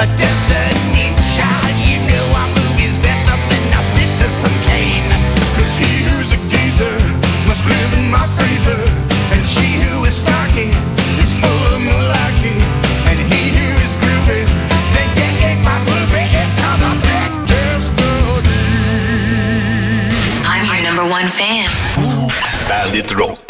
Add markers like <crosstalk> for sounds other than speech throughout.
a death Rock.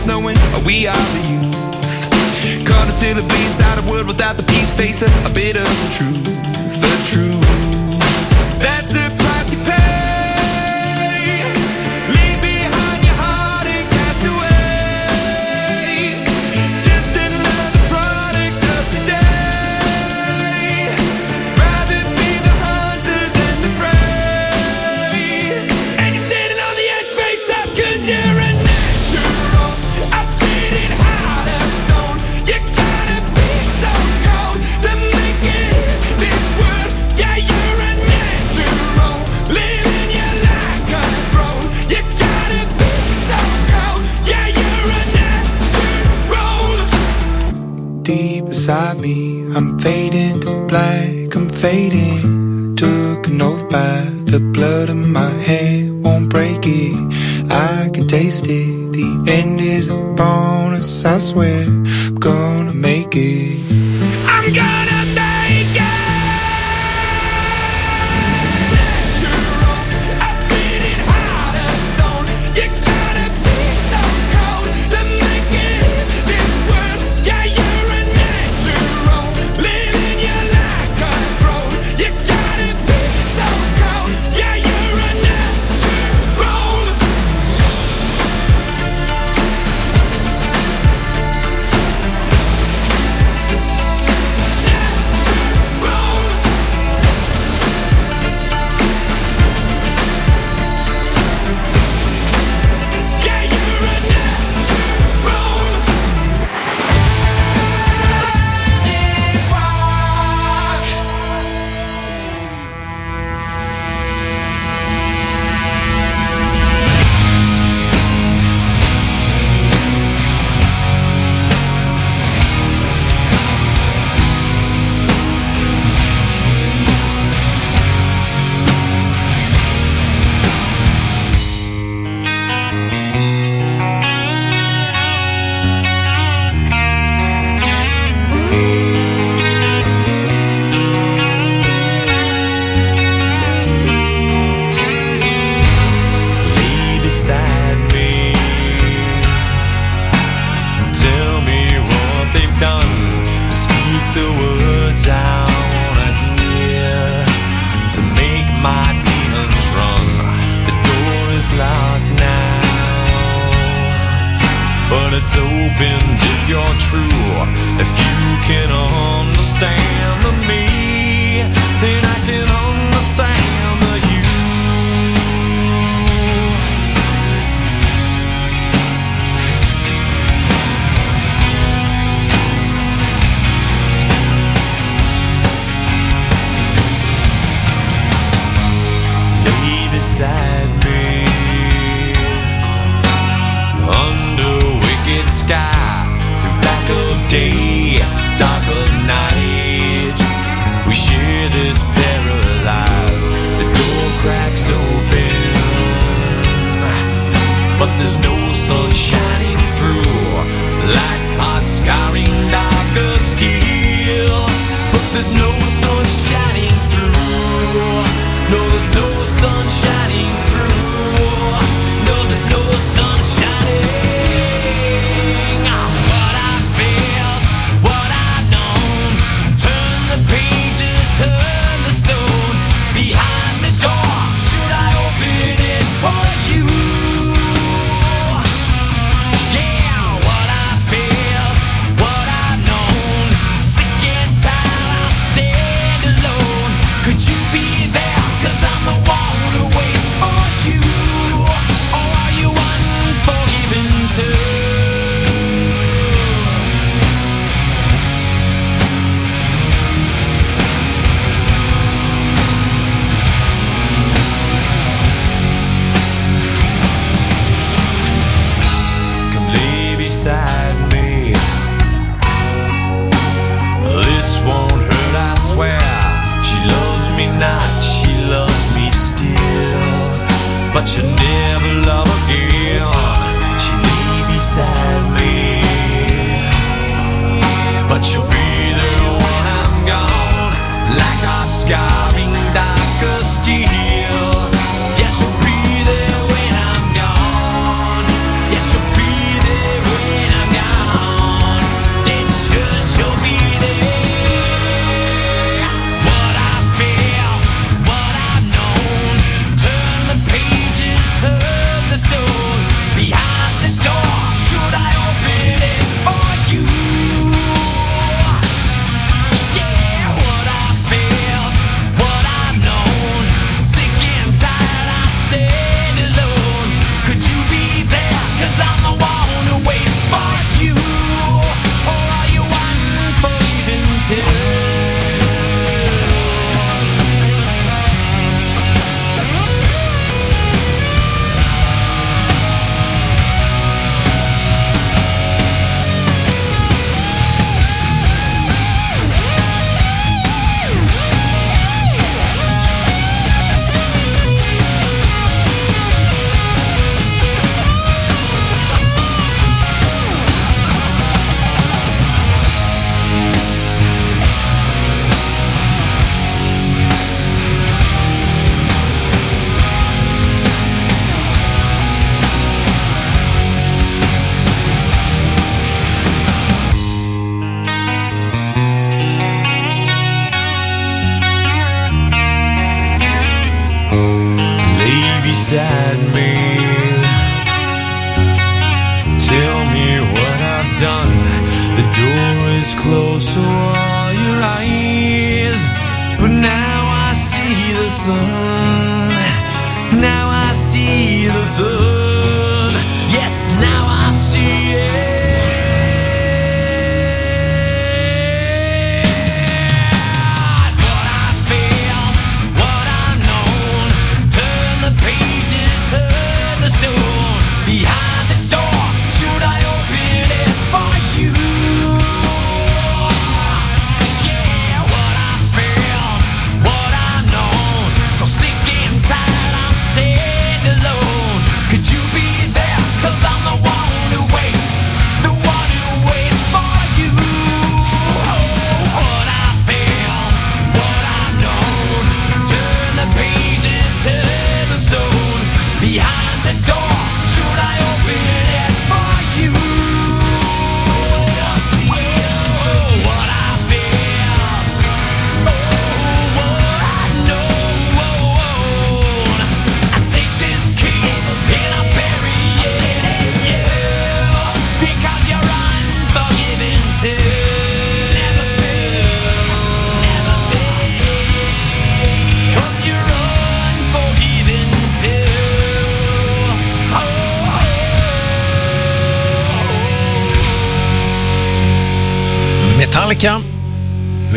past knowing we are the youth. Caught until it bleeds out of world without the peace, facing a bit of the truth, the truth.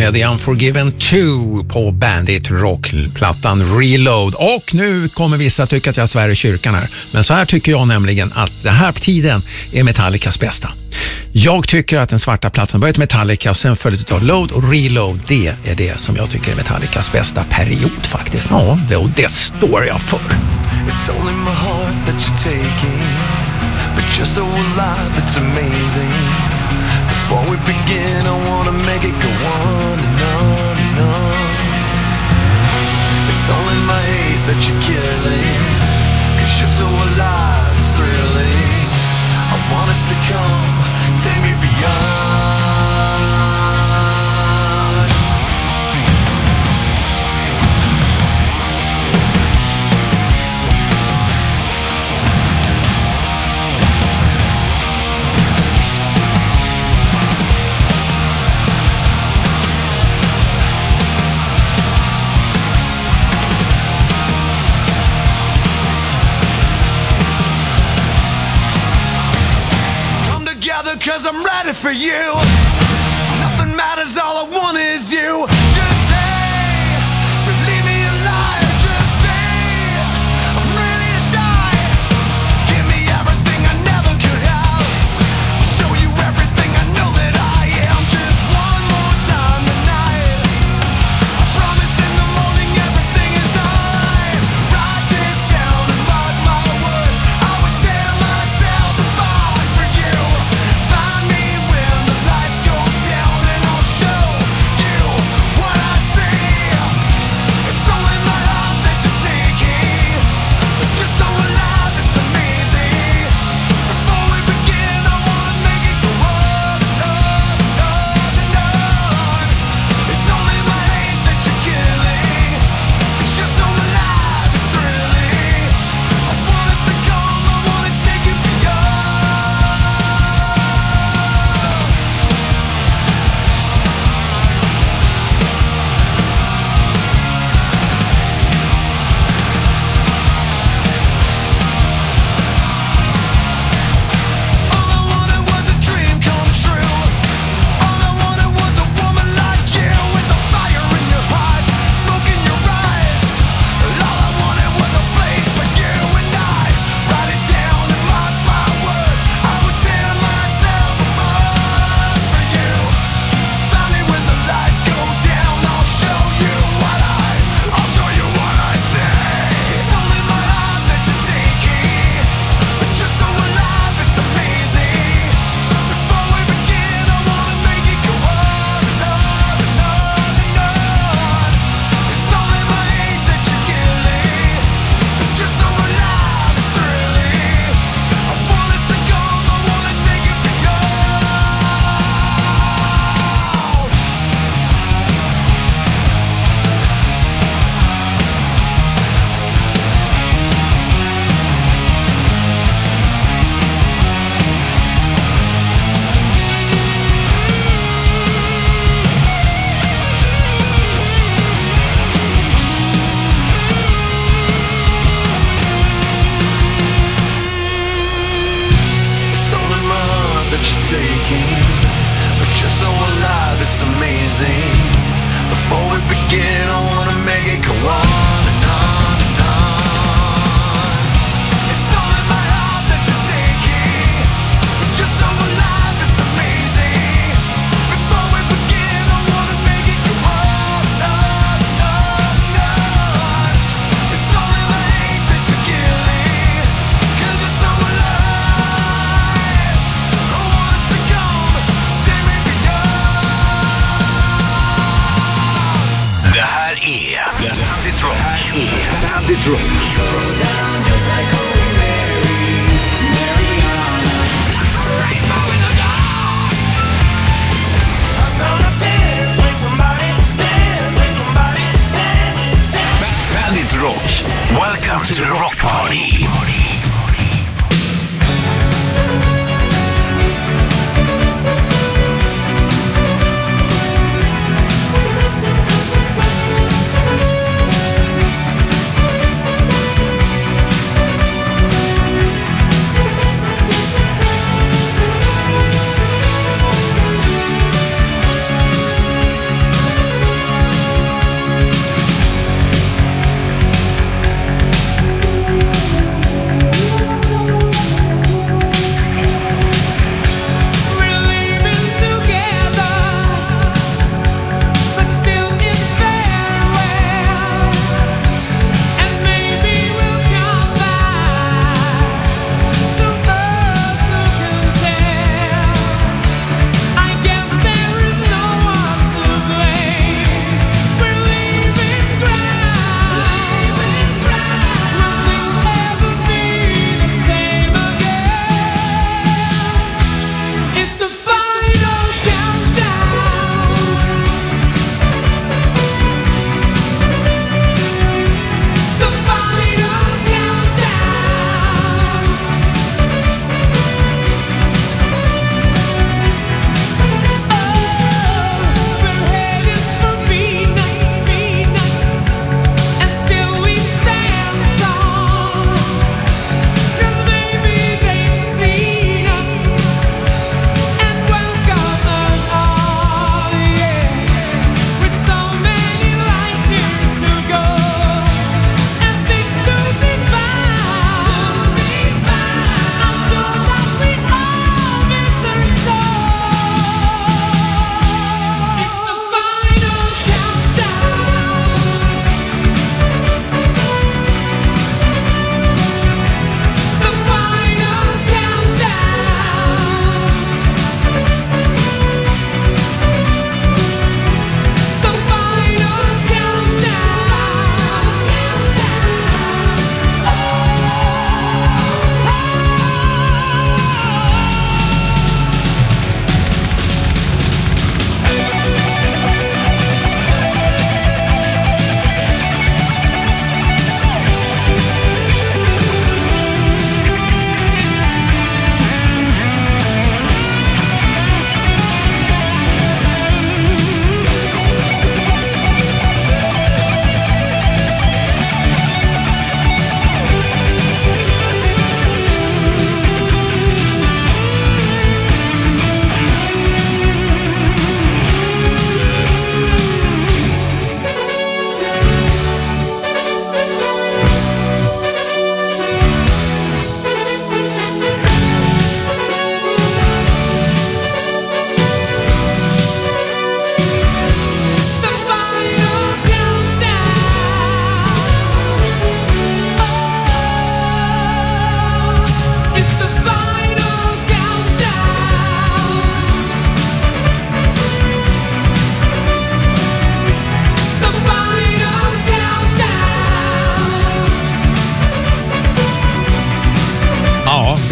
med The Unforgiven 2 på Bandit Rock-plattan Reload. Och nu kommer vissa tycka att jag svär i kyrkan här, men så här tycker jag nämligen att den här tiden är Metallicas bästa. Jag tycker att den svarta plattan började Metallica och sen följdes av Load och Reload. Det är det som jag tycker är Metallicas bästa period faktiskt. Ja, och det står jag för. It's only my heart that you're taking, but just so alive it's amazing. Before we begin, I wanna make it go on and on and on. It's only my hate that you're killing. Cause you're so alive, it's thrilling. I wanna succumb, take me beyond. for you. Nothing matters, all I want is you.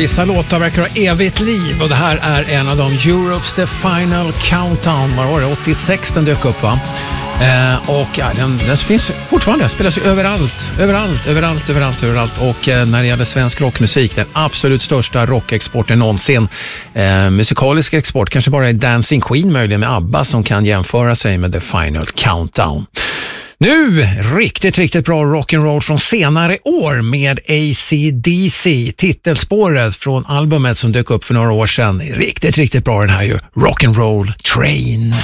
Vissa låtar verkar ha evigt liv och det här är en av dem. Europes The Final Countdown. Vad var det? 86 den dök upp va? Eh, och ja, den, den finns fortfarande, spelas ju överallt, överallt, överallt, överallt, överallt. Och eh, när det gäller svensk rockmusik, den absolut största rockexporten någonsin. Eh, musikalisk export kanske bara är Dancing Queen möjligen med ABBA som kan jämföra sig med The Final Countdown. Nu, riktigt, riktigt bra rock'n'roll från senare år med AC/DC, titelspåret från albumet som dök upp för några år sedan. Riktigt, riktigt bra den här ju. Rock'n'roll Train.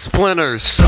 Splinters.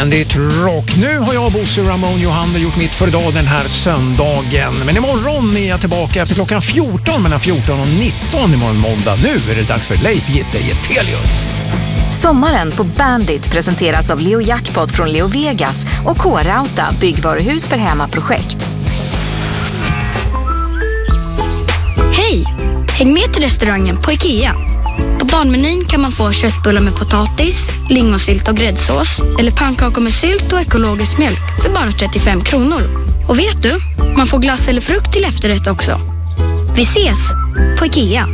Bandit Rock. Nu har jag, Bosse Ramon Johander, gjort mitt för idag den här söndagen. Men imorgon är jag tillbaka efter klockan 14, mellan 14 och 19 imorgon måndag. Nu är det dags för Leif Gitte Getelius. Sommaren på Bandit presenteras av Leo Jackpot från Leo Vegas och K-Rauta, byggvaruhus för hemmaprojekt. Hej! Häng med till restaurangen på IKEA. På barnmenyn kan man få köttbullar med potatis, lingonsylt och gräddsås eller pannkakor med sylt och ekologisk mjölk för bara 35 kronor. Och vet du? Man får glass eller frukt till efterrätt också. Vi ses på IKEA.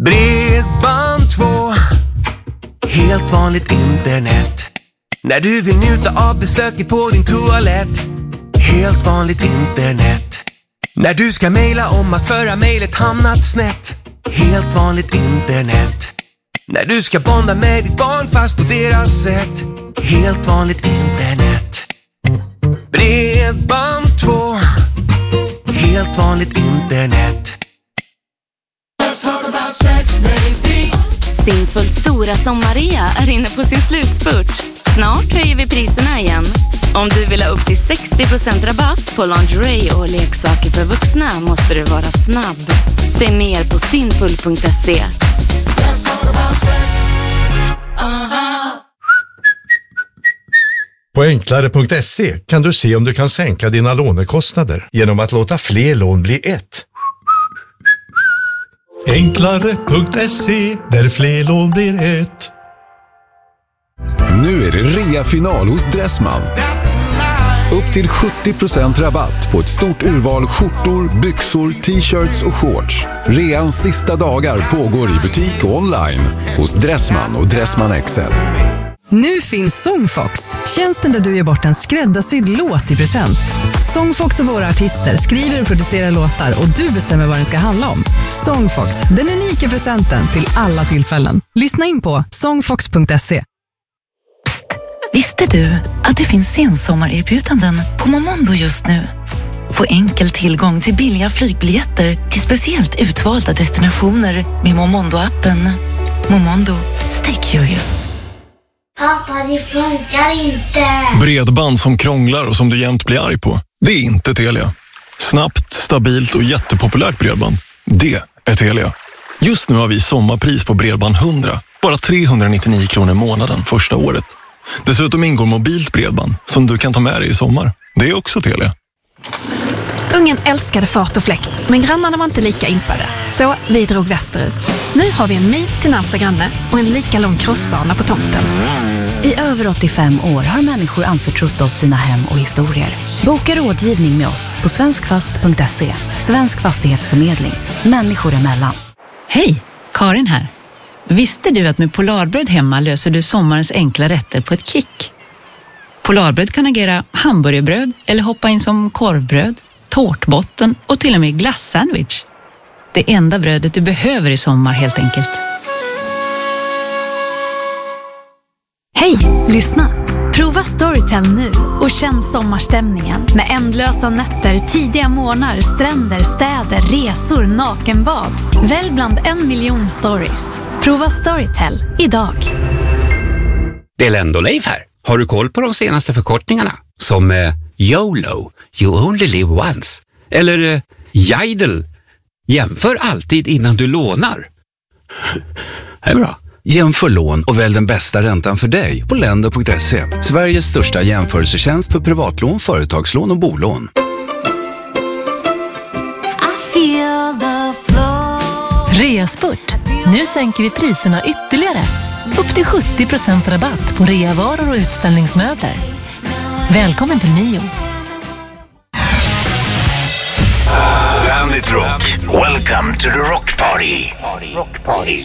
Bredband2 Helt vanligt internet När du vill njuta av besöket på din toalett Helt vanligt internet när du ska mejla om att förra mejlet hamnat snett. Helt vanligt internet. När du ska bonda med ditt barn fast på deras sätt. Helt vanligt internet. Bredband2 Helt vanligt internet. Simfulls stora sommarrea är inne på sin slutspurt. Snart höjer vi priserna igen. Om du vill ha upp till 60% rabatt på lingerie och leksaker för vuxna måste du vara snabb. Se mer på simfull.se. På enklare.se kan du se om du kan sänka dina lånekostnader genom att låta fler lån bli ett. Enklare.se, där fler lån blir ett. Nu är det rea-final hos Dressman. Upp till 70% rabatt på ett stort urval skjortor, byxor, t-shirts och shorts. Reans sista dagar pågår i butik och online hos Dressman och Dressman XL. Nu finns Songfox, tjänsten där du ger bort en skräddarsydd låt i present. Songfox och våra artister skriver och producerar låtar och du bestämmer vad den ska handla om. Songfox, den unika presenten till alla tillfällen. Lyssna in på songfox.se. Visste du att det finns sensommarerbjudanden på Momondo just nu? Få enkel tillgång till billiga flygbiljetter till speciellt utvalda destinationer med Momondo-appen. Momondo, stay curious. Pappa, det funkar inte. Bredband som krånglar och som du jämt blir arg på. Det är inte Telia. Snabbt, stabilt och jättepopulärt bredband. Det är Telia. Just nu har vi sommarpris på Bredband 100. Bara 399 kronor i månaden första året. Dessutom ingår mobilt bredband som du kan ta med dig i sommar. Det är också Telia. Ungen älskade fart och fläkt, men grannarna var inte lika impade. Så vi drog västerut. Nu har vi en mil till närmsta granne och en lika lång crossbana på tomten. I över 85 år har människor anförtrott oss sina hem och historier. Boka rådgivning med oss på svenskfast.se. Svensk fastighetsförmedling. Människor emellan. Hej, Karin här. Visste du att med Polarbröd hemma löser du sommarens enkla rätter på ett kick? Polarbröd kan agera hamburgerbröd eller hoppa in som korvbröd, tårtbotten och till och med glassandwich. Det enda brödet du behöver i sommar helt enkelt. Hej, lyssna! Prova Storytel nu och känn sommarstämningen med ändlösa nätter, tidiga morgnar, stränder, städer, resor, nakenbad. Välj bland en miljon stories. Prova Storytel idag. Det är Lendo-Leif här. Har du koll på de senaste förkortningarna? Som eh, YOLO, you only live once. Eller eh, Jidel, jämför alltid innan du lånar. <laughs> Det är bra. Jämför lån och välj den bästa räntan för dig på lendo.se. Sveriges största jämförelsetjänst för privatlån, företagslån och bolån. Reaspurt. Nu sänker vi priserna ytterligare. Upp till 70% rabatt på reavaror och utställningsmöbler. Välkommen till Mio. Bandit Rock. Welcome to the Rock Party. Rock Party.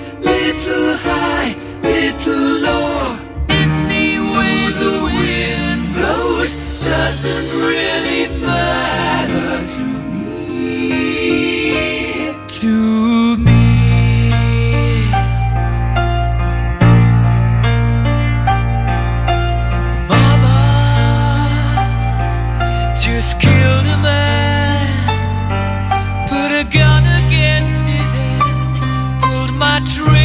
Little high, little low. The wind blows doesn't really matter. dream.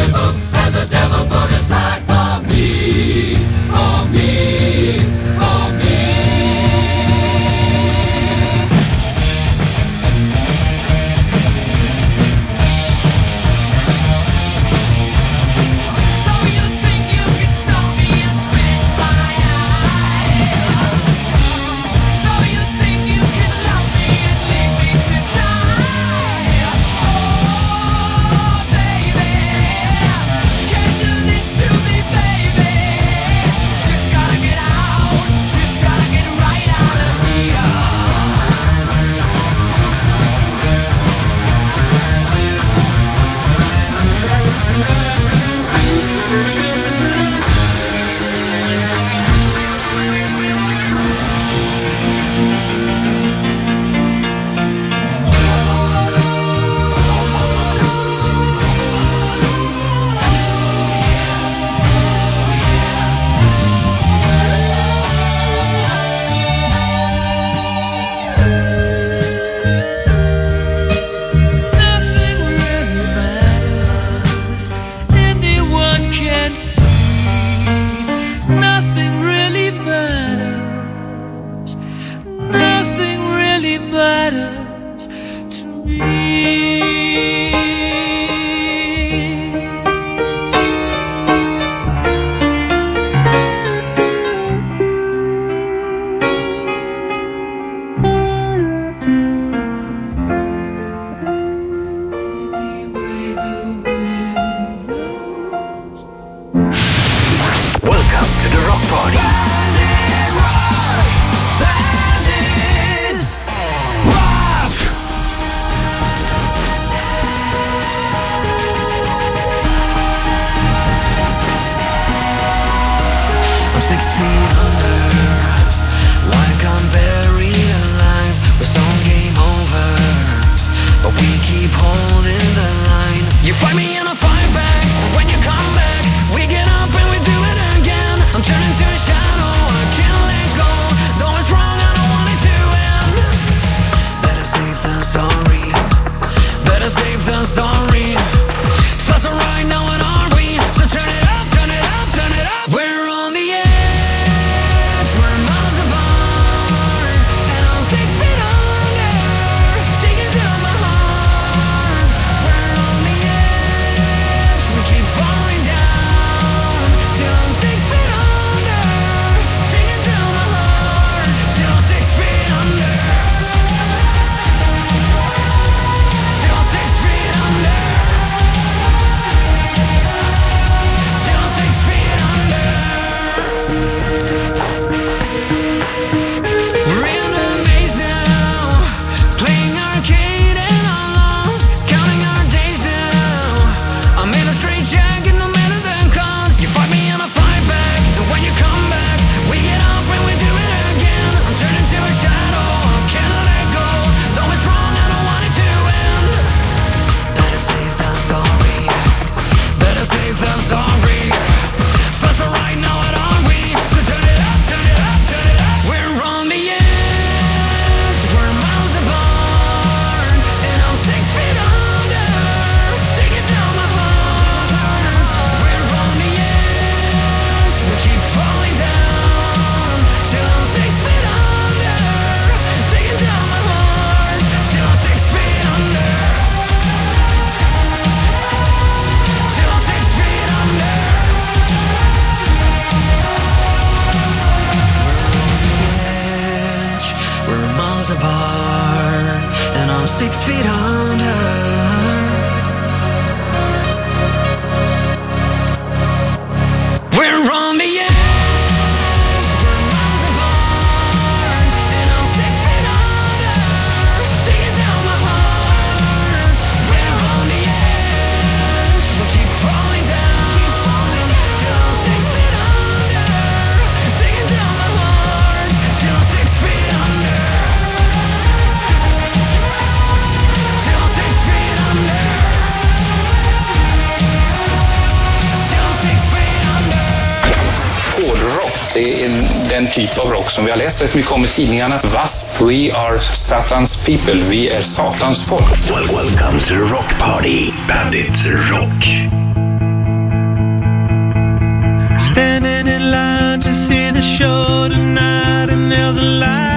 invisible as a devil. typ av rock som vi har läst rätt mycket om i tidningarna. Wasp, We Are Satans People. Vi är Satans folk. Well, welcome to the Rock Party, Bandits Rock. Standing in line to see the show tonight and there's a light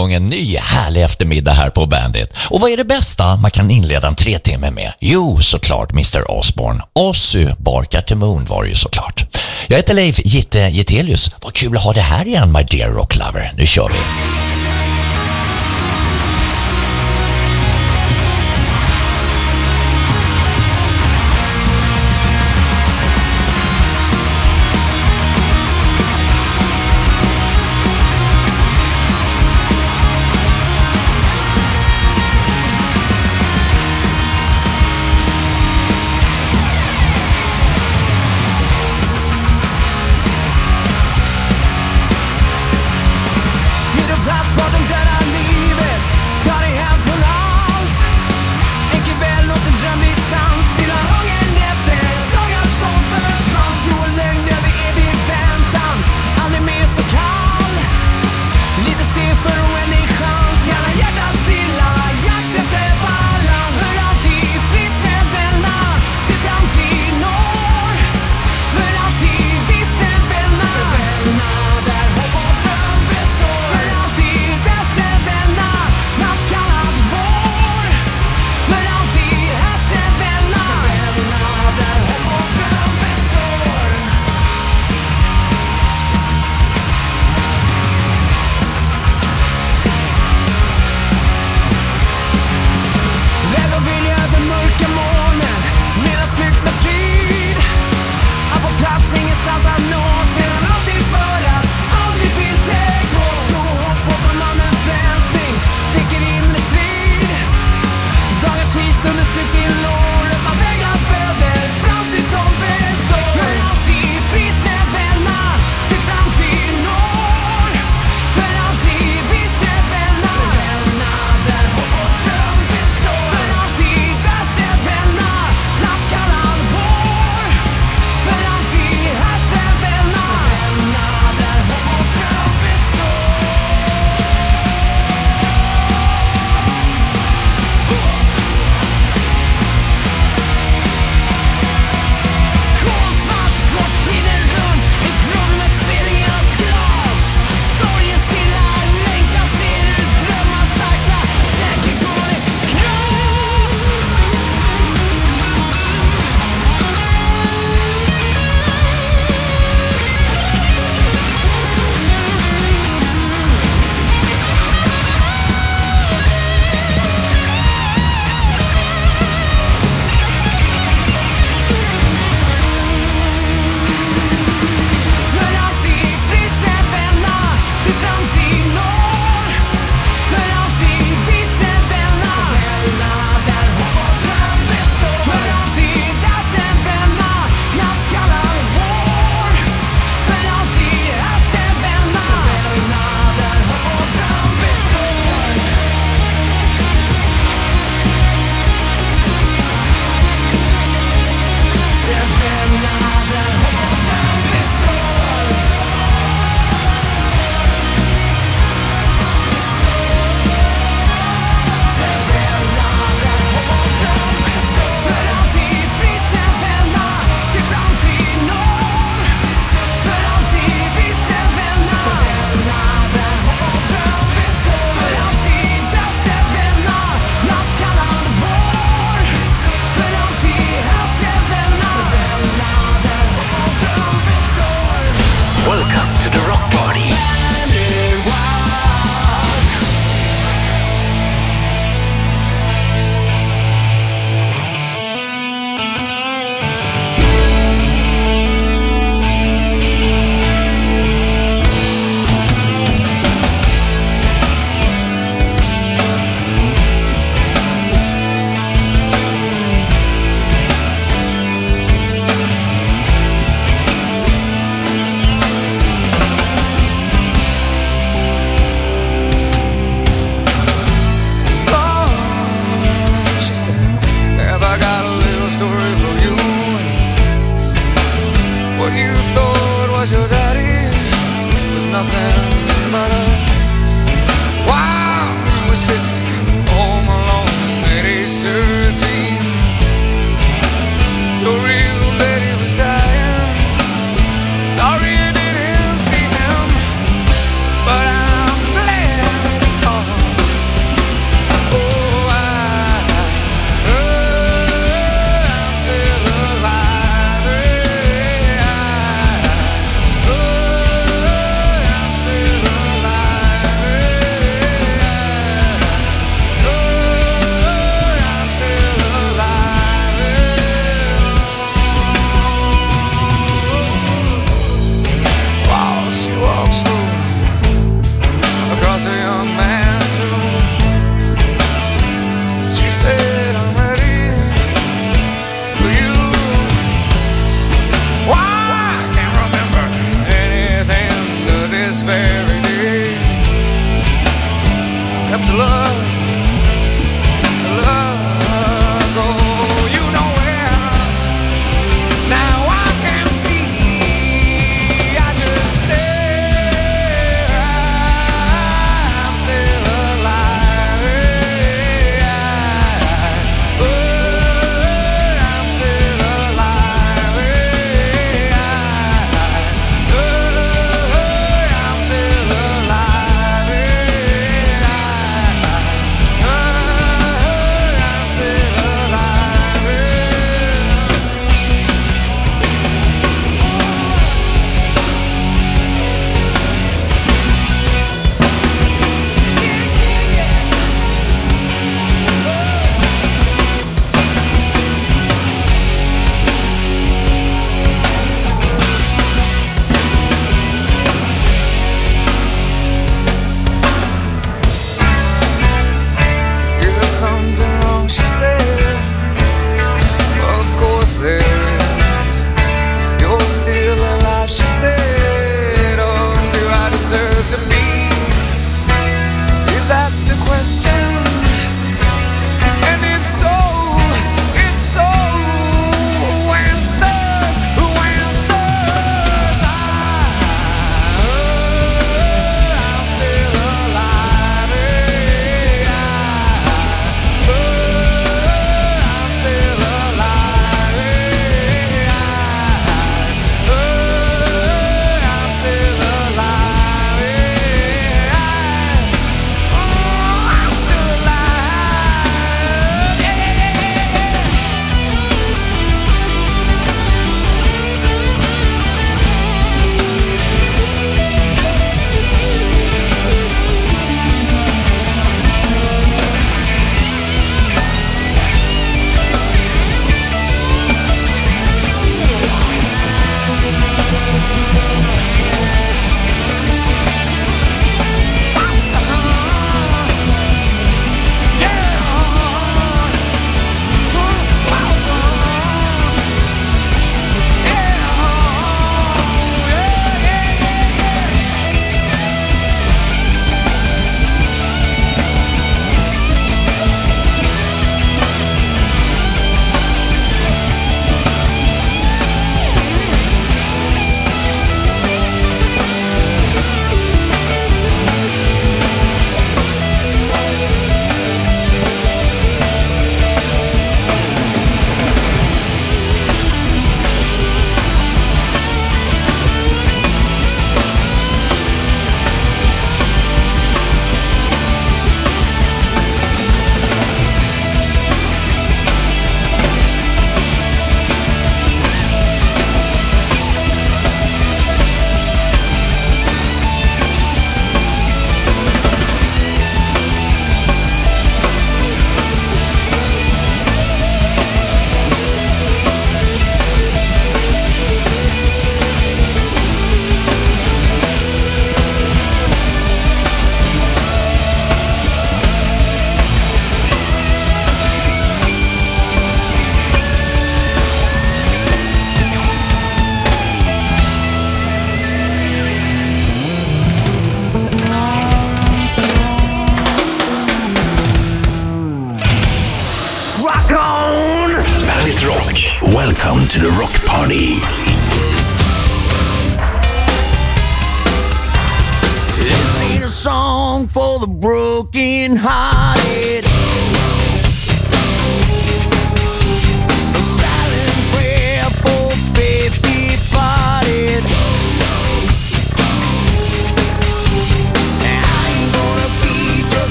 igång en ny härlig eftermiddag här på Bandit. Och vad är det bästa man kan inleda en tre timme med? Jo, såklart Mr Osborne. Ozzy Barkar till Moon var det ju såklart. Jag heter Leif Gitte Getelius. Vad kul att ha det här igen, my dear rock lover. Nu kör vi.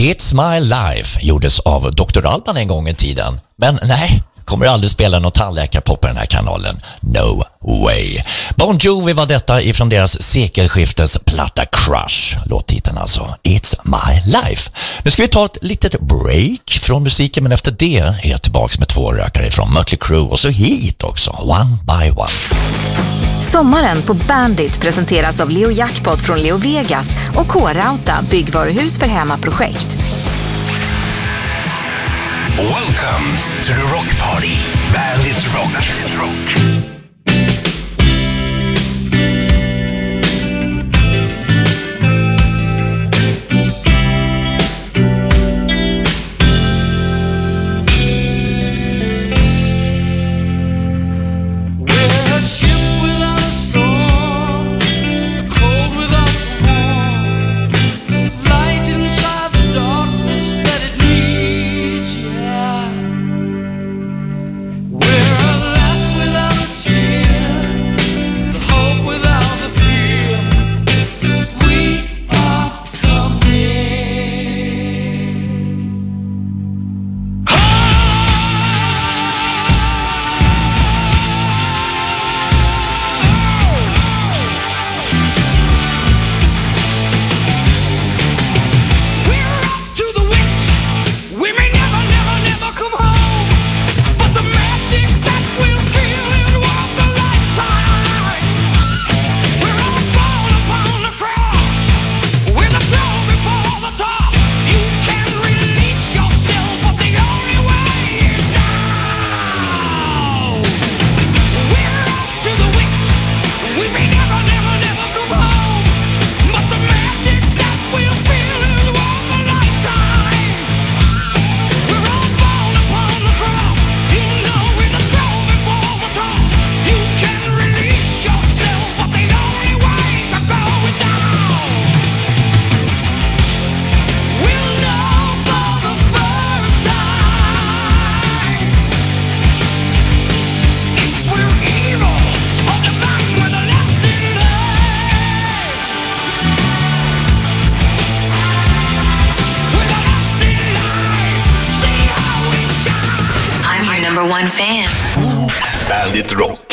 It's My Life gjordes av Dr. Alban en gång i tiden. Men nej, kommer aldrig spela någon tandläkarpop på den här kanalen. No way. Bon Jovi var detta ifrån deras sekelskiftesplatta Crush. Låttiteln alltså, It's My Life. Nu ska vi ta ett litet break från musiken men efter det är jag tillbaks med två rökare ifrån Mötley Crüe och så hit också, One By One. Sommaren på Bandit presenteras av Leo Jackpot från Leo Vegas och K-Rauta byggvaruhus för hemmaprojekt. Welcome to the Rock Party, Bandit Rock. Bandit rock. Bandit Rock.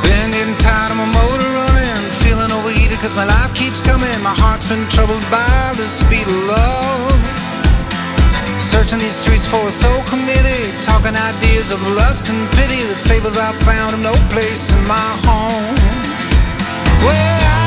Been getting tired of my motor running, feeling overheated cause my life keeps coming. My heart's been troubled by the speed of love. Searching these streets for a soul committed, talking ideas of lust and pity. The fables I found have no place in my home. Well, I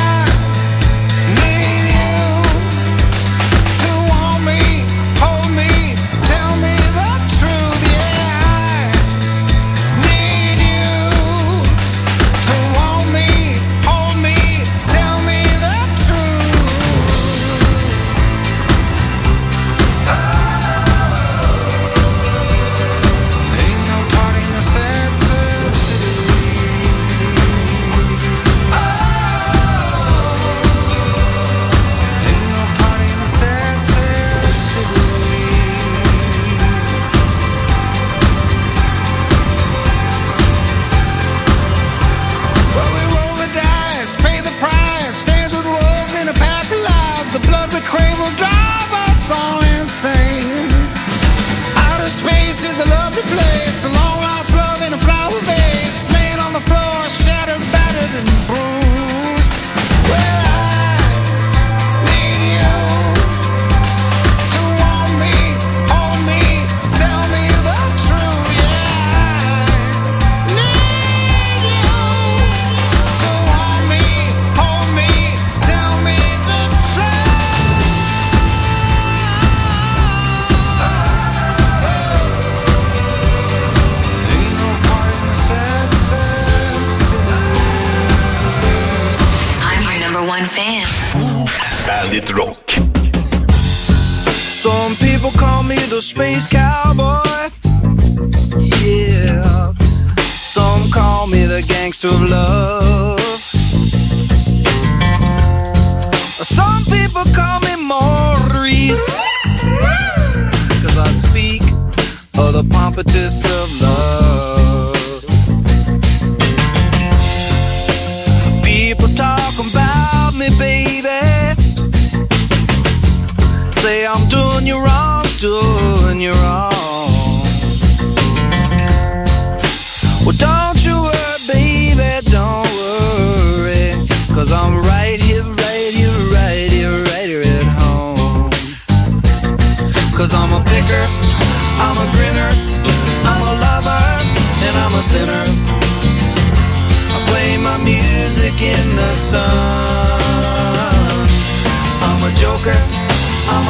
of love.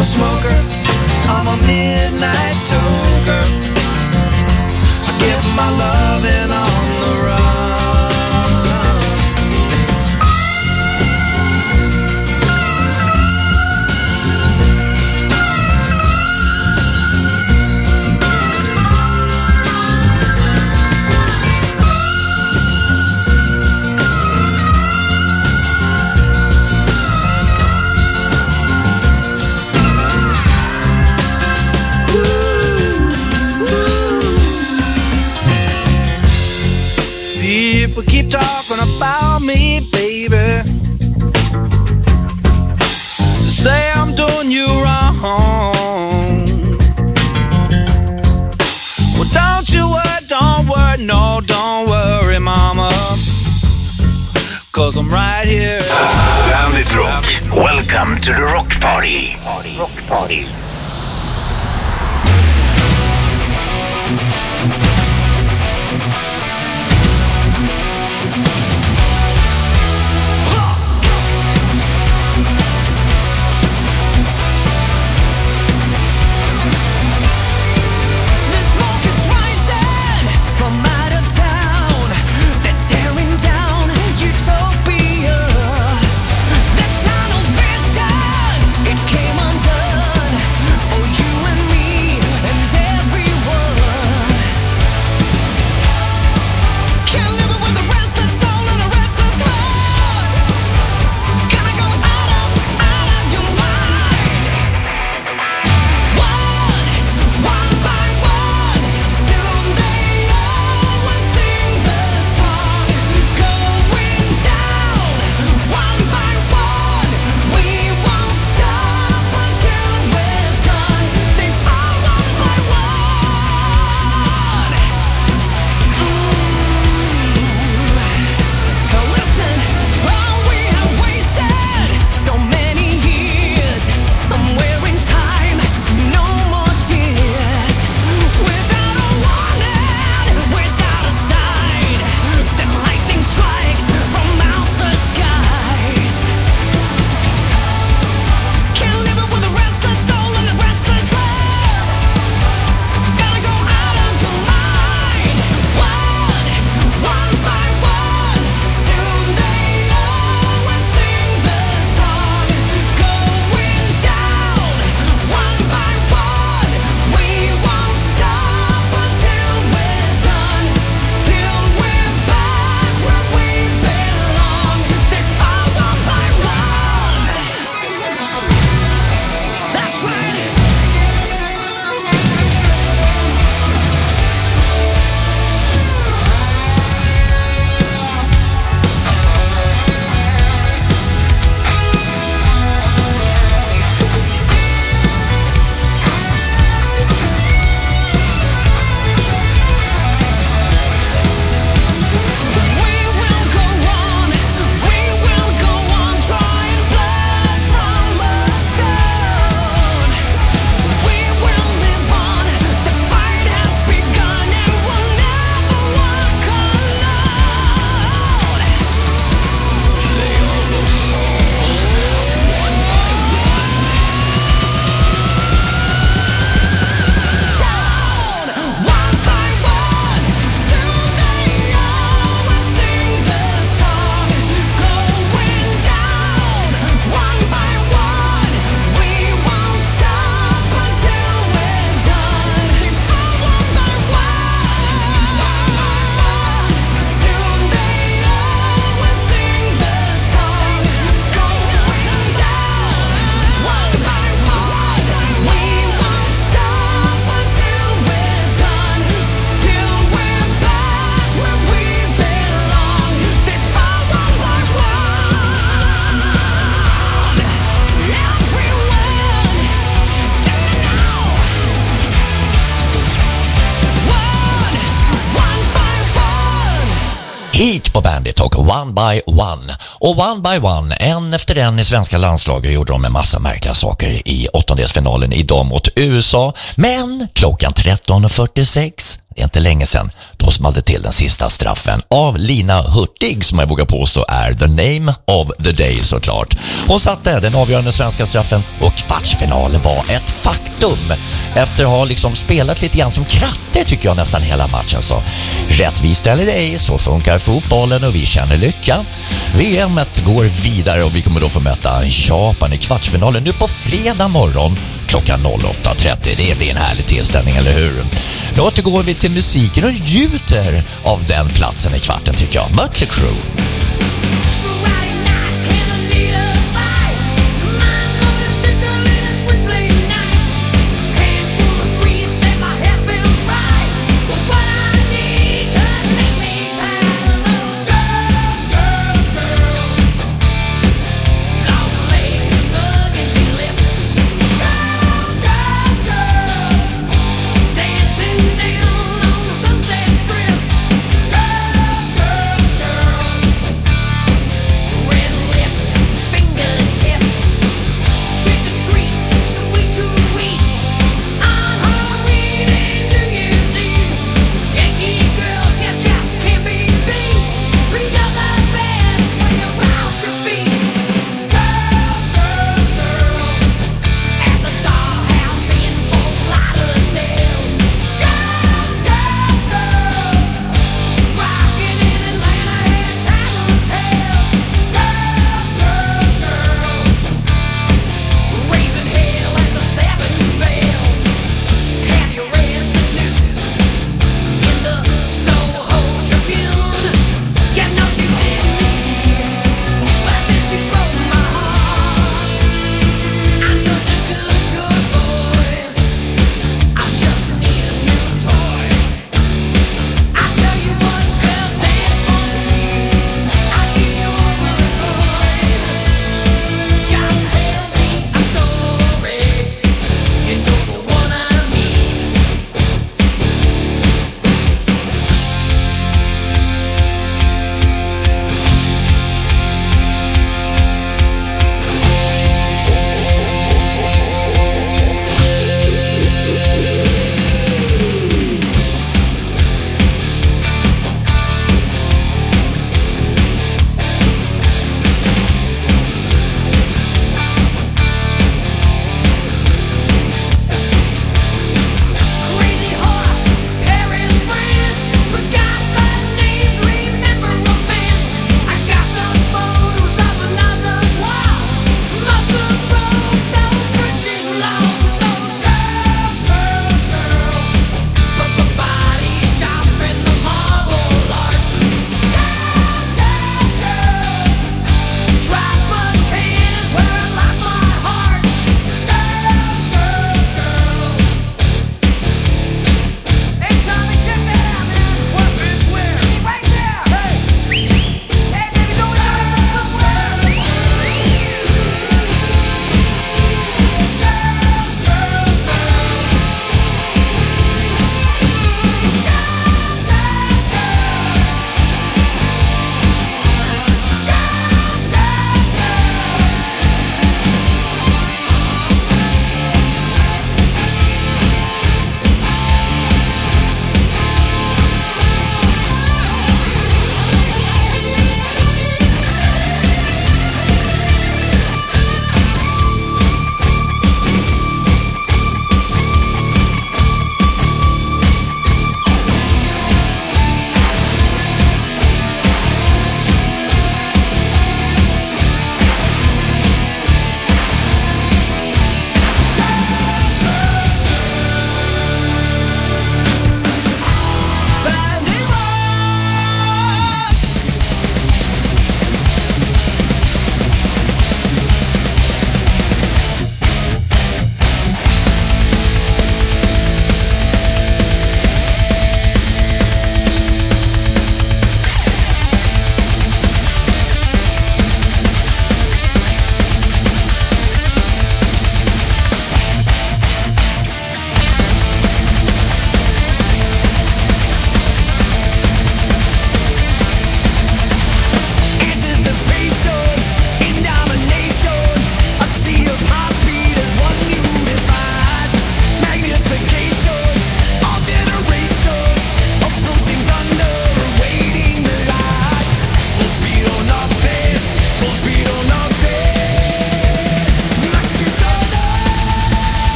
a smoker, I'm a midnight toker. I give my love and right here. Bandit Welcome to the Rock Party. Rock Party. By One. Och One by One, en efter en i svenska landslaget gjorde de en massa märkliga saker i åttondelsfinalen idag mot USA. Men klockan 13.46 det är inte länge sedan, då small det till den sista straffen av Lina Hurtig som jag vågar påstå är the name of the day såklart. Hon satte den avgörande svenska straffen och kvartsfinalen var ett faktum. Efter att ha liksom spelat lite grann som kratte tycker jag nästan hela matchen så. Rättvist eller ej så funkar fotbollen och vi känner lycka. VM går vidare och vi kommer då få möta Japan i kvartsfinalen nu på fredag morgon klockan 08.30. Det blir en härlig tillställning, eller hur? Nu återgår vi till musiken och njuter av den platsen i kvarten tycker jag. Mötley Crüe.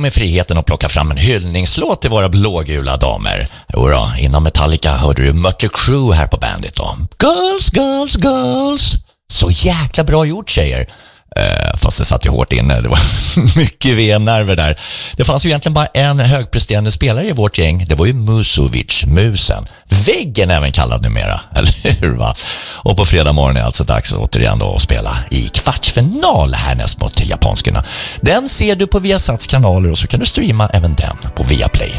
Tog mig friheten att plocka fram en hyllningslåt till våra blågula damer. Jodå, innan Metallica hörde du Mötley Crüe här på Bandit då. Girls, girls, girls. Så jäkla bra gjort tjejer. Eh, fast det satt ju hårt inne. Det var <laughs> mycket VM-nerver där. Det fanns ju egentligen bara en högpresterande spelare i vårt gäng. Det var ju Musovic, musen. Väggen även kallad numera, <laughs> eller hur va? Och på fredag morgon är det alltså dags återigen då att spela i kvartsfinal härnäst mot japanskorna. Den ser du på Viasats kanaler och så kan du streama även den på Viaplay.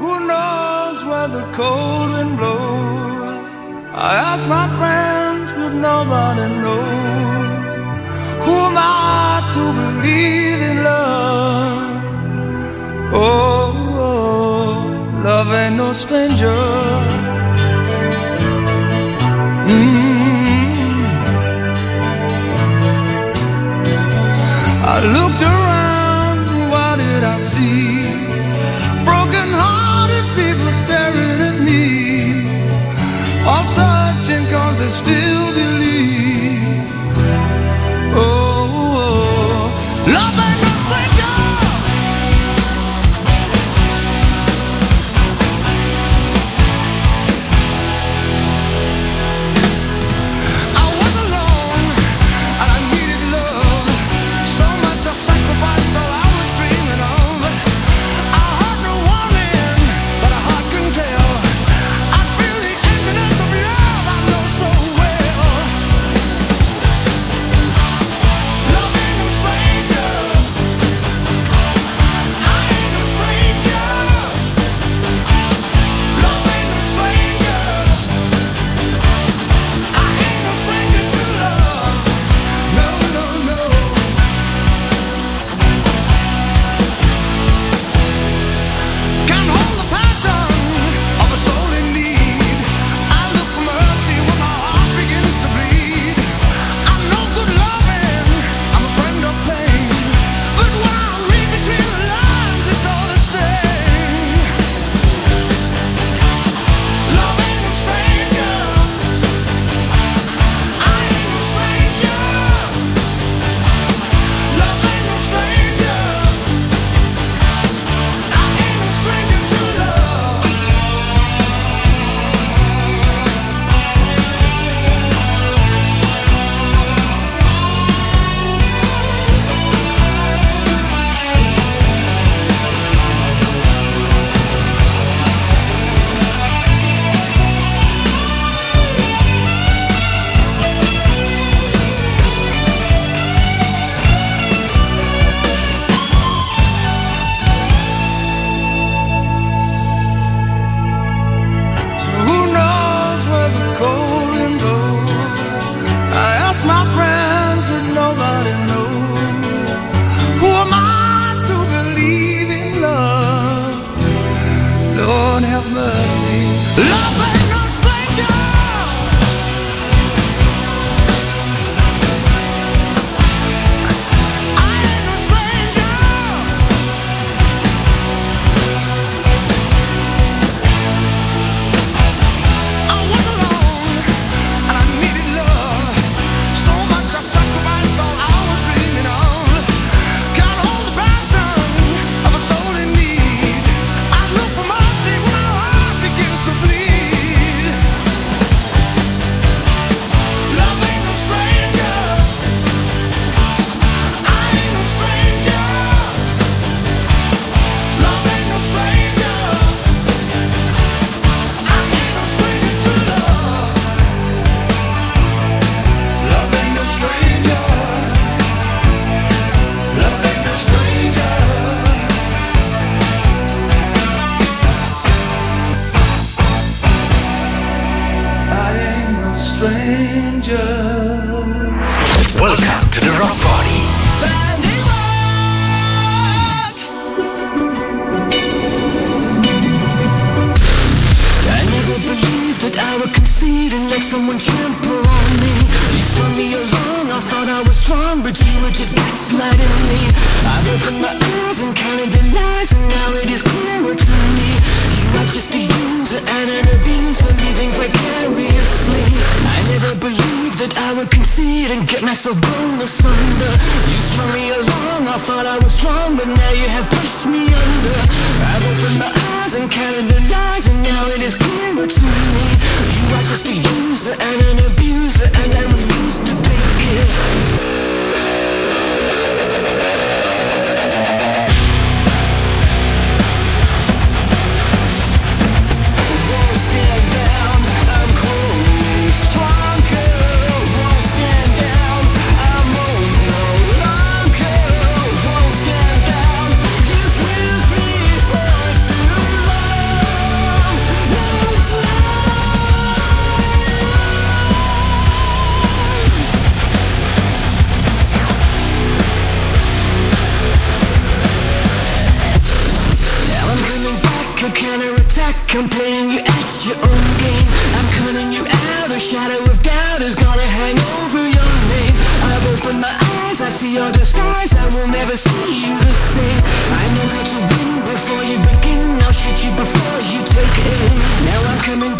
Who knows where the cold wind blows? I ask my friends, but nobody knows. Who am I to believe in love? Oh, oh, love ain't no stranger. Mm. I looked around, what did I see? Broken hearted people staring at me. All searching cause they still believe. Let someone trample on me. You strung me along, I thought I was strong, but you were just gaslighting me. I've opened my eyes and counted the lies, and now it is me. Are just a user and an abuser, living vicariously. I never believed that I would concede and get myself blown asunder. You strung me along, I thought I was strong, but now you have pushed me under. I've opened my eyes and counted the lies, and now it is clearer to me. You are just a user and an abuser, and I refuse to take it. I'm playing you at your own game. I'm cutting you out, a shadow of doubt is gonna hang over your name. I've opened my eyes, I see your disguise I will never see you the same. I know how to win before you begin I'll shoot you before you take aim Now I'm coming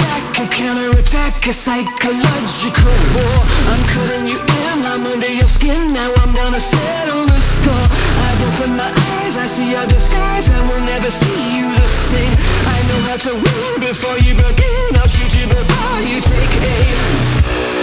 A psychological war. I'm cutting you in, I'm under your skin. Now I'm gonna settle the score. I've opened my eyes, I see your disguise. I will never see you the same. I know how to win before you begin. I'll shoot you before you take aim